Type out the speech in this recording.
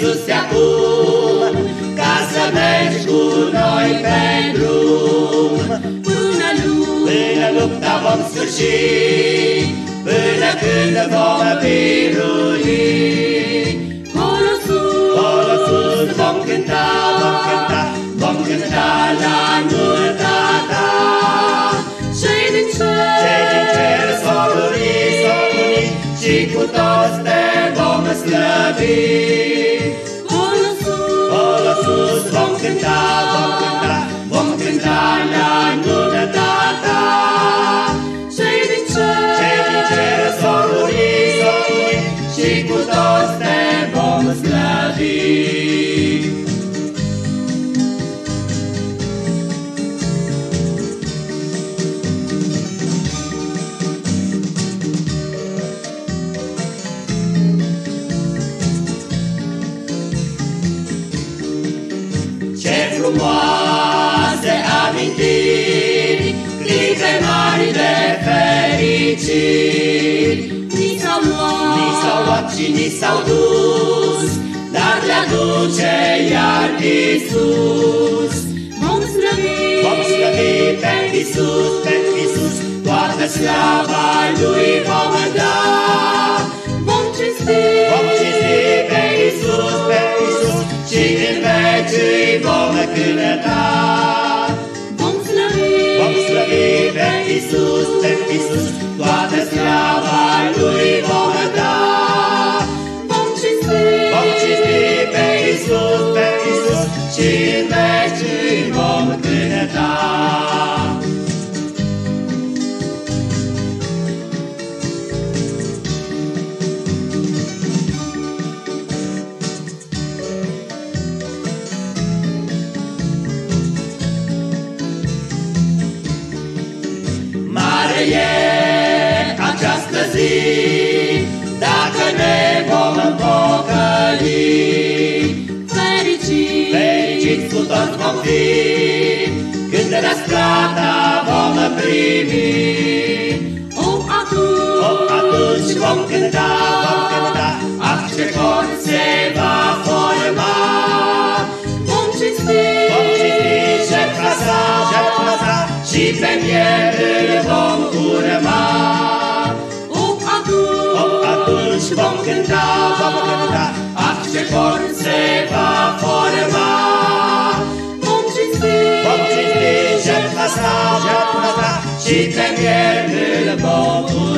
sus acum, ca să mergi cu noi pe drum. Până lupta, Până lupta vom sfârși, până când vom birui. colo sus, Acolo sus vom cânta, vom cânta, vom cânta la anul tata. cei din cer, Cei din cer s-au unit, s-au unit și cu toți te vom slăvi. Cânta, vom cânta, vom cânta la anul tata. cei din cer, Cei din cer s-au unit, s-au unit și cu toți te vom slăvi. Frumoase amintiri, clipe mari de fericiri. ni s-au luat, Ni s-au luat și ni s-au dus, dar le aduce iar Iisus. vom slăvi, Vom slăvi pe Iisus, pe Iisus, toată slava Lui vom da. Vom cânta. vom slăvi, Vom slăvi pe Iisus, pe Iisus, toată slava Lui vom da. vom cinsti, Vom cinsti pe Iisus, pe Iisus, și în veci e această zi, dacă ne vom pocăli. fericit, Fericiți cu toți vom fi, când răsplata vom primi. o atunci, O, atunci vom cânta, vom cânta, ah, ce cor se va forma. vom cinsti, Vom citi jertfa sa, jertfa sa, și pe miel Vom cinsti jertfa sa, jertfa sa, și pe miel îl vom urma.